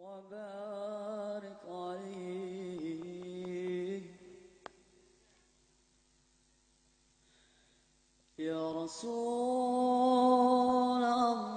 وبارك عليه. يا رسول الله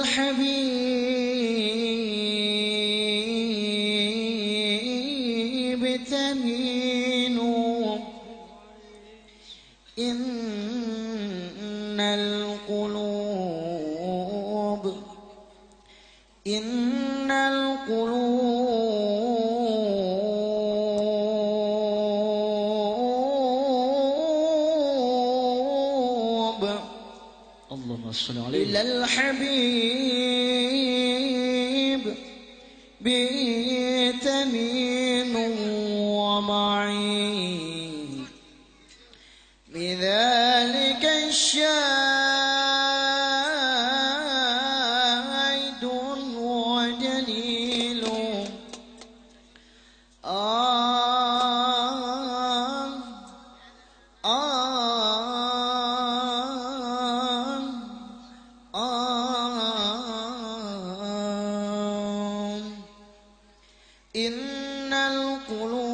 إلى القلوب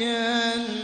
محمدا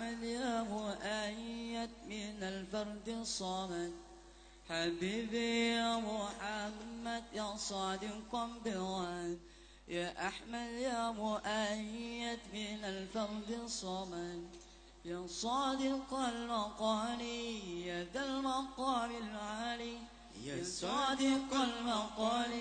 ملياه آية من الفرد الصمد. حبيبي يا محمد يا صادقا بوعد. يا أحمد يا مؤيد من الفرد الصمد. يا صادق المقال يا ذا المقام العالي. يا صادق المقال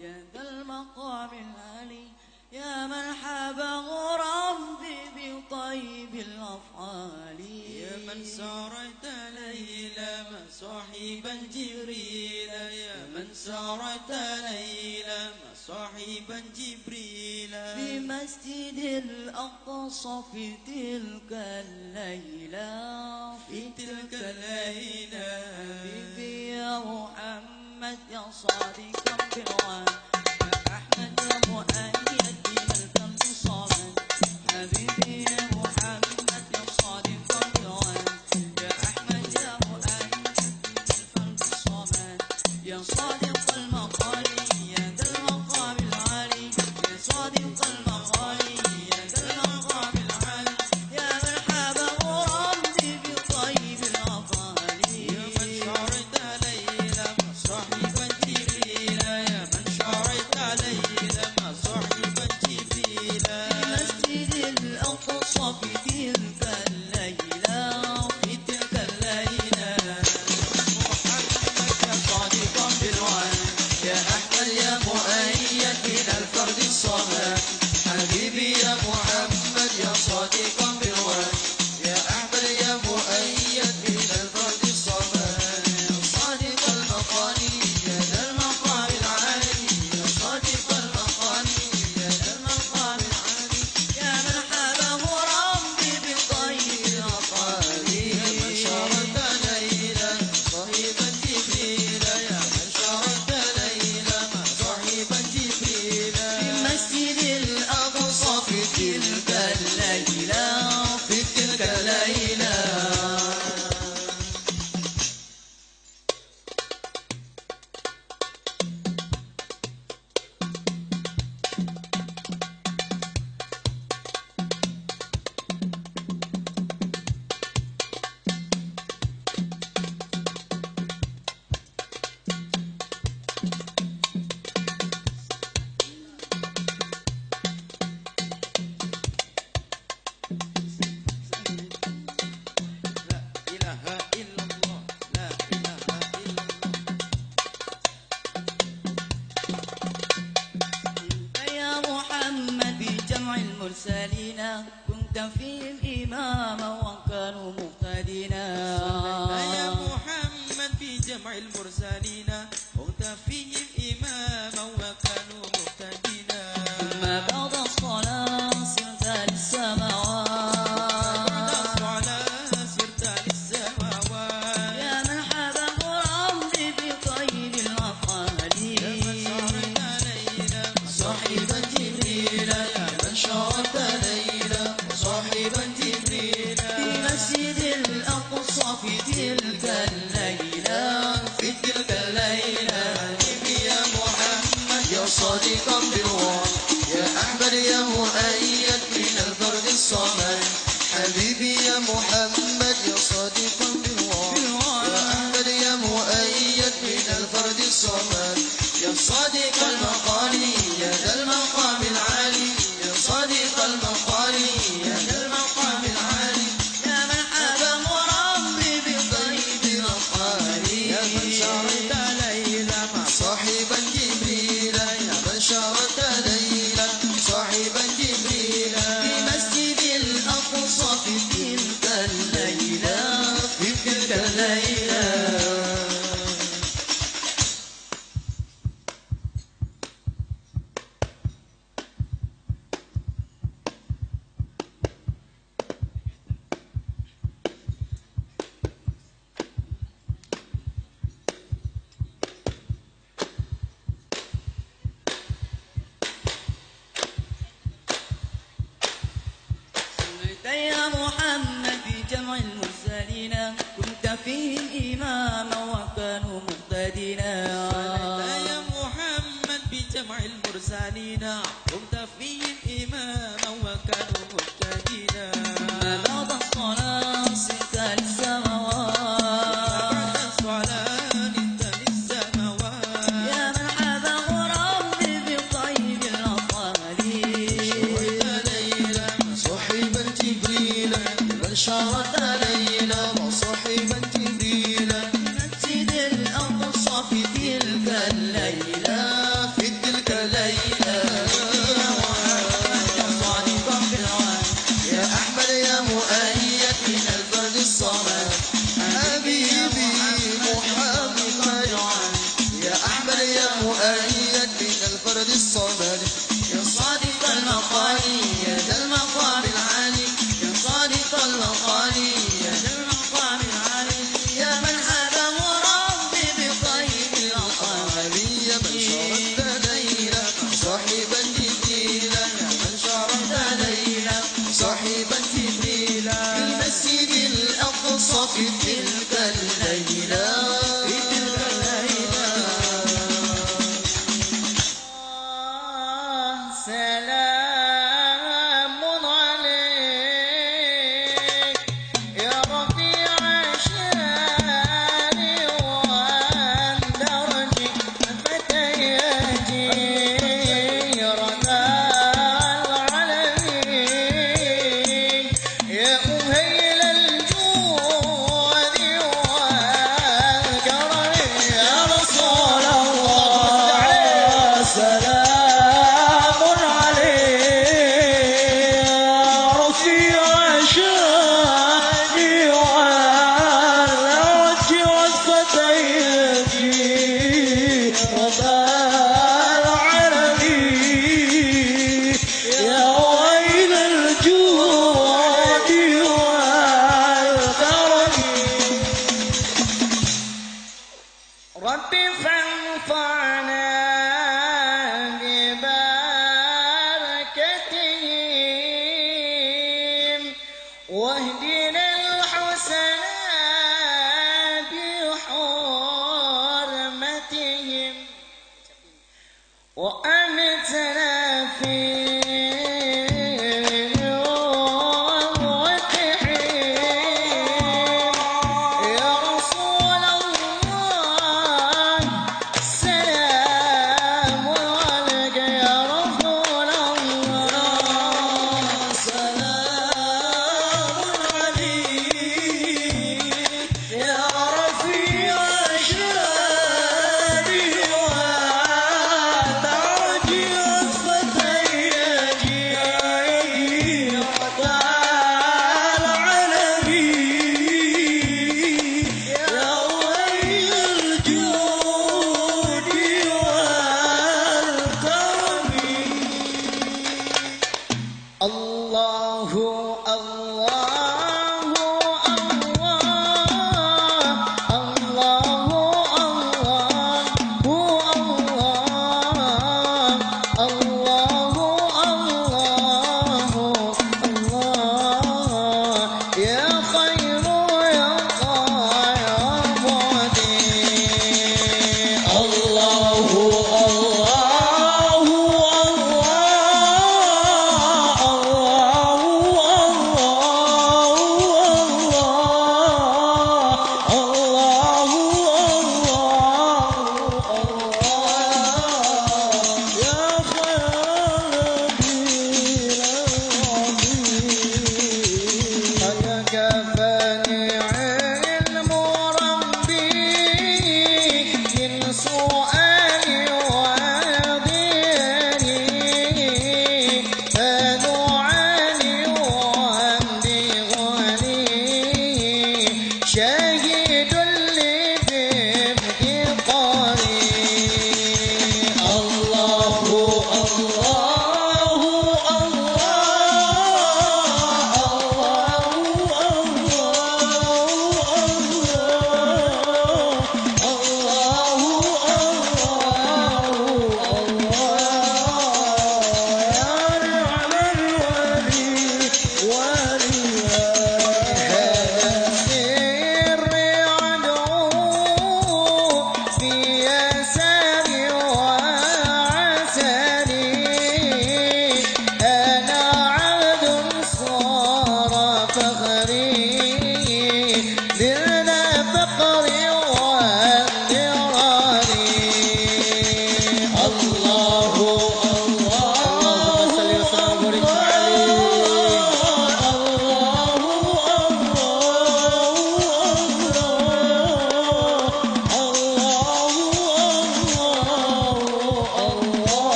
يا ذا المقام العالي. يا من حبغ ربي بطيب الأفعال. يا من سارت ليلى صاحب جبريل. يا من سارت ليلى صاحبا جبريل. في مسجد الأقصى في تلك الليلة. في تلك الليلة. حبيبي يا محمد يا صادقا في بالوعد أرسل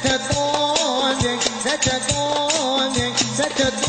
Set a bonding, set a set.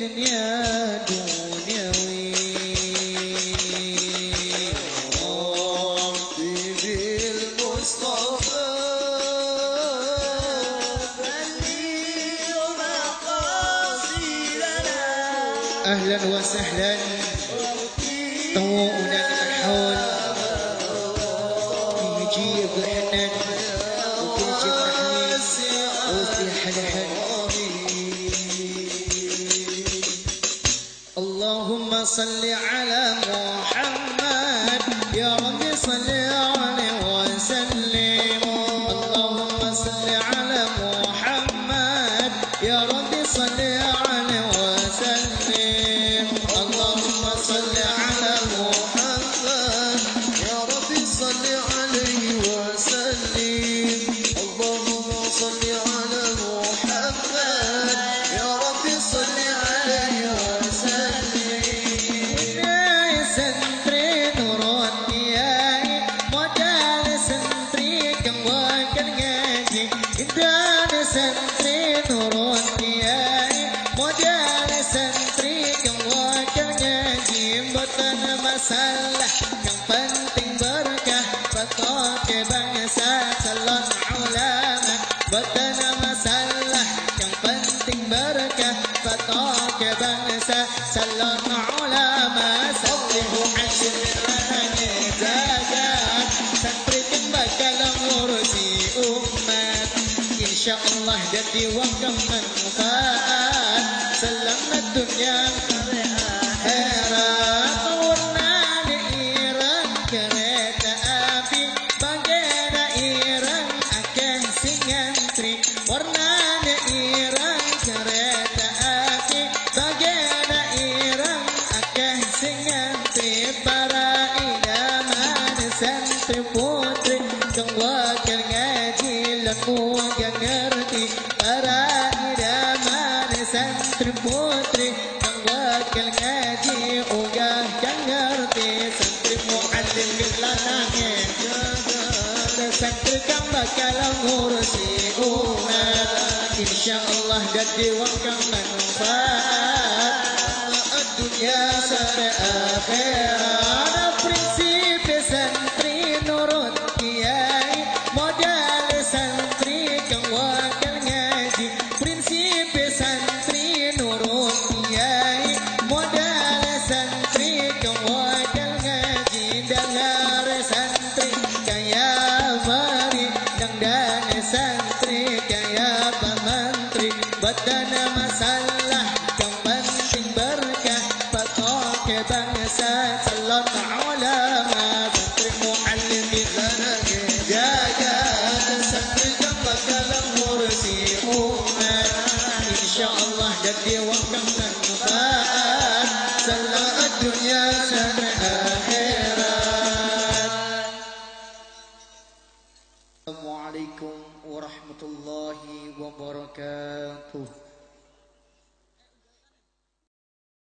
دنيا دنيوي صل على تنسى سلم على ما سويه عشر أني زكاة سنبرك بكال مرسي أمات إن شاء الله دتي وكم من فات سلمنا الدنيا Masya Allah dan diwakkan manfaat Dunia sampai akhir Prinsip pesan